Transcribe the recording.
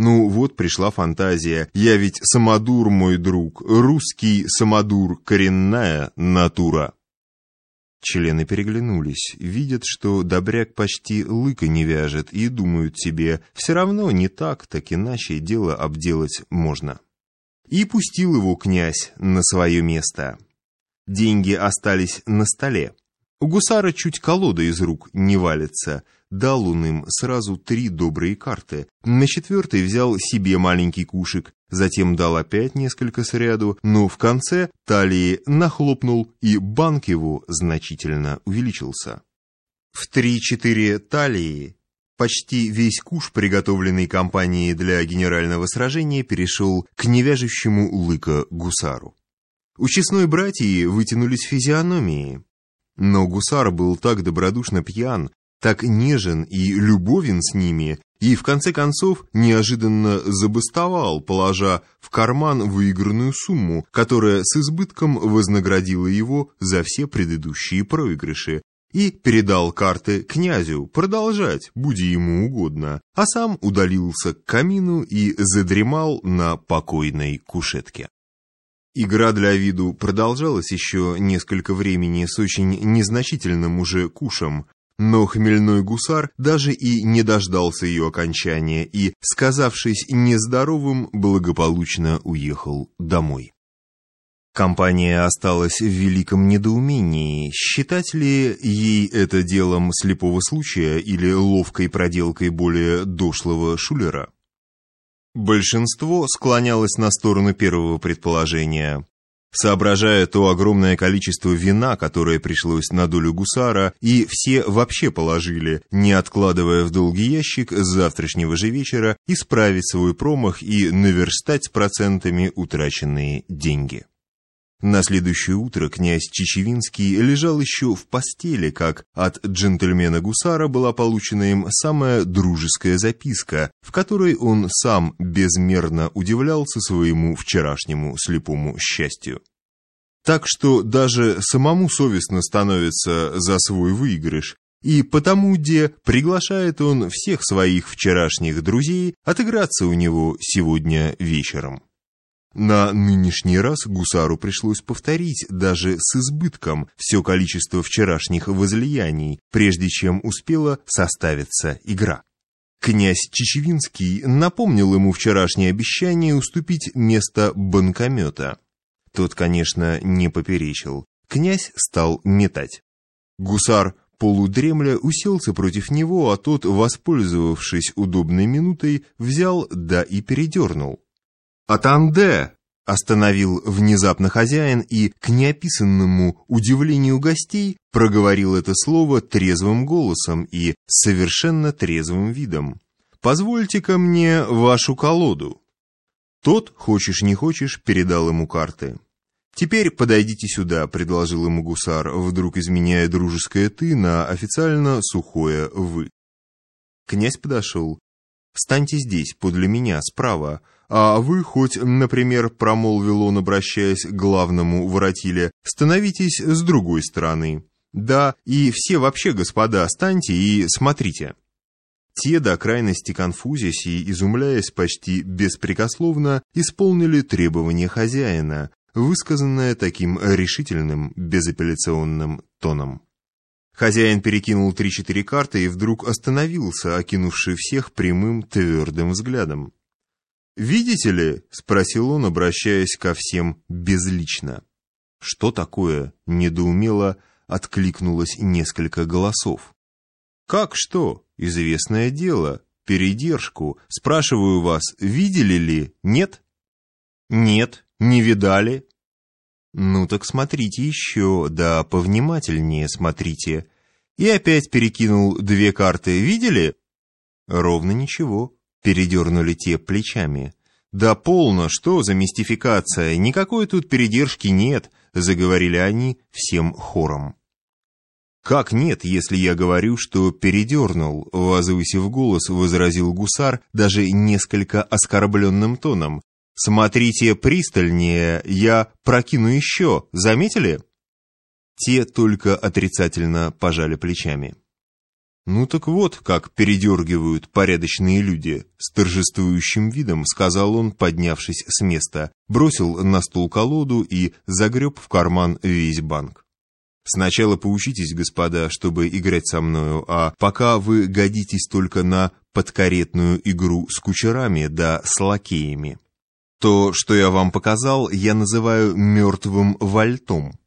Ну вот пришла фантазия. Я ведь самодур, мой друг, русский самодур, коренная натура. Члены переглянулись, видят, что добряк почти лыка не вяжет, и думают себе, все равно не так, так иначе дело обделать можно. И пустил его князь на свое место. Деньги остались на столе. У гусара чуть колода из рук не валится. Дал он им сразу три добрые карты. На четвертой взял себе маленький кушек, затем дал опять несколько сряду, но в конце талии нахлопнул, и банк его значительно увеличился. В три-четыре талии почти весь куш, приготовленный компанией для генерального сражения, перешел к невяжущему лыка гусару. У честной братьи вытянулись физиономии. Но гусар был так добродушно пьян, так нежен и любовен с ними, и в конце концов неожиданно забастовал, положа в карман выигранную сумму, которая с избытком вознаградила его за все предыдущие проигрыши, и передал карты князю продолжать, буди ему угодно, а сам удалился к камину и задремал на покойной кушетке. Игра для виду продолжалась еще несколько времени с очень незначительным уже кушем, но хмельной гусар даже и не дождался ее окончания и, сказавшись нездоровым, благополучно уехал домой. Компания осталась в великом недоумении, считать ли ей это делом слепого случая или ловкой проделкой более дошлого шулера. Большинство склонялось на сторону первого предположения. Соображая то огромное количество вина, которое пришлось на долю гусара, и все вообще положили, не откладывая в долгий ящик с завтрашнего же вечера, исправить свой промах и наверстать процентами утраченные деньги. На следующее утро князь Чечевинский лежал еще в постели, как от джентльмена-гусара была получена им самая дружеская записка, в которой он сам безмерно удивлялся своему вчерашнему слепому счастью. Так что даже самому совестно становится за свой выигрыш, и потому, где приглашает он всех своих вчерашних друзей отыграться у него сегодня вечером. На нынешний раз гусару пришлось повторить даже с избытком все количество вчерашних возлияний, прежде чем успела составиться игра. Князь Чечевинский напомнил ему вчерашнее обещание уступить место банкомета. Тот, конечно, не поперечил. Князь стал метать. Гусар полудремля уселся против него, а тот, воспользовавшись удобной минутой, взял да и передернул. «Атанде!» — остановил внезапно хозяин и, к неописанному удивлению гостей, проговорил это слово трезвым голосом и совершенно трезвым видом. «Позвольте-ка мне вашу колоду». Тот, хочешь не хочешь, передал ему карты. «Теперь подойдите сюда», — предложил ему гусар, вдруг изменяя дружеское «ты» на официально сухое «вы». Князь подошел. «Встаньте здесь, подле меня, справа, а вы хоть, например, промолвил он, обращаясь к главному воротиле, становитесь с другой стороны. Да, и все вообще, господа, станьте и смотрите. Те, до крайности конфузясь и изумляясь почти беспрекословно, исполнили требования хозяина, высказанное таким решительным, безапелляционным тоном. Хозяин перекинул три-четыре карты и вдруг остановился, окинувший всех прямым твердым взглядом. «Видите ли?» — спросил он, обращаясь ко всем безлично. «Что такое?» — недоумело откликнулось несколько голосов. «Как что? Известное дело. Передержку. Спрашиваю вас, видели ли? Нет?» «Нет, не видали». «Ну так смотрите еще, да повнимательнее смотрите». И опять перекинул две карты. «Видели?» «Ровно ничего». Передернули те плечами. «Да полно, что за мистификация? Никакой тут передержки нет», — заговорили они всем хором. «Как нет, если я говорю, что передернул?» — возвысив голос, возразил гусар даже несколько оскорбленным тоном. «Смотрите пристальнее, я прокину еще, заметили?» Те только отрицательно пожали плечами. «Ну так вот, как передергивают порядочные люди», — с торжествующим видом сказал он, поднявшись с места, бросил на стул колоду и загреб в карман весь банк. «Сначала поучитесь, господа, чтобы играть со мною, а пока вы годитесь только на подкаретную игру с кучерами да с лакеями. То, что я вам показал, я называю мертвым вальтом».